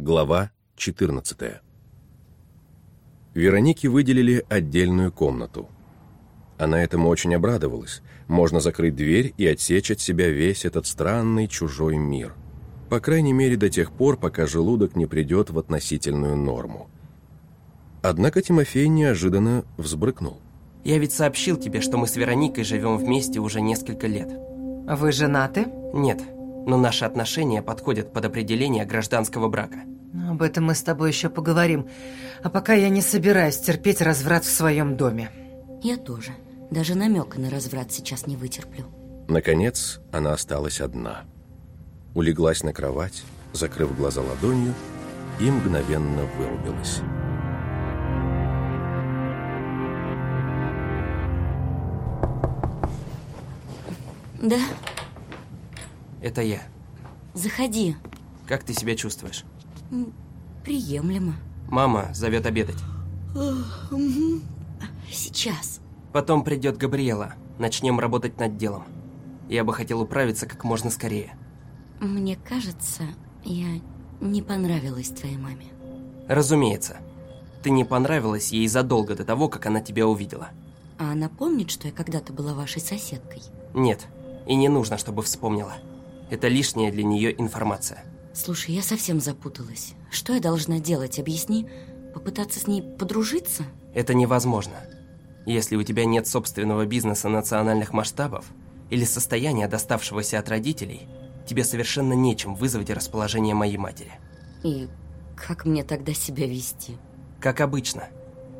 Глава 14 Веронике выделили отдельную комнату. Она этому очень обрадовалась. Можно закрыть дверь и отсечь от себя весь этот странный чужой мир. По крайней мере, до тех пор, пока желудок не придет в относительную норму. Однако Тимофей неожиданно взбрыкнул. Я ведь сообщил тебе, что мы с Вероникой живем вместе уже несколько лет. Вы женаты? Нет, но наши отношения подходят под определение гражданского брака. Об этом мы с тобой еще поговорим. А пока я не собираюсь терпеть разврат в своем доме. Я тоже. Даже намека на разврат сейчас не вытерплю. Наконец, она осталась одна. Улеглась на кровать, закрыв глаза ладонью, и мгновенно вырубилась. Да, Это я. заходи. Как ты себя чувствуешь? Приемлемо. Мама зовет обедать. Сейчас. Потом придет Габриэла. Начнем работать над делом. Я бы хотел управиться как можно скорее. Мне кажется, я не понравилась твоей маме. Разумеется. Ты не понравилась ей задолго до того, как она тебя увидела. А она помнит, что я когда-то была вашей соседкой? Нет. И не нужно, чтобы вспомнила. Это лишняя для нее информация. Слушай, я совсем запуталась. Что я должна делать, объясни? Попытаться с ней подружиться? Это невозможно. Если у тебя нет собственного бизнеса национальных масштабов или состояния, доставшегося от родителей, тебе совершенно нечем вызвать расположение моей матери. И как мне тогда себя вести? Как обычно.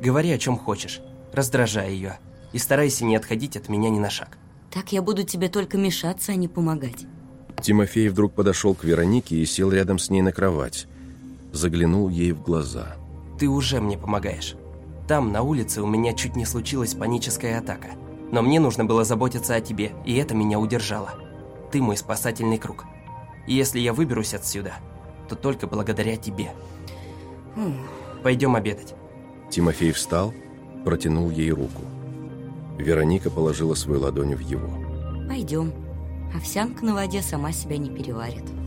Говори о чем хочешь, раздражай ее, и старайся не отходить от меня ни на шаг. Так я буду тебе только мешаться, а не помогать. Тимофей вдруг подошел к Веронике и сел рядом с ней на кровать. Заглянул ей в глаза. Ты уже мне помогаешь. Там, на улице, у меня чуть не случилась паническая атака. Но мне нужно было заботиться о тебе, и это меня удержало. Ты мой спасательный круг. И если я выберусь отсюда, то только благодаря тебе. Пойдем обедать. Тимофей встал, протянул ей руку. Вероника положила свою ладонь в его. Пойдем. Овсянка на воде сама себя не переварит.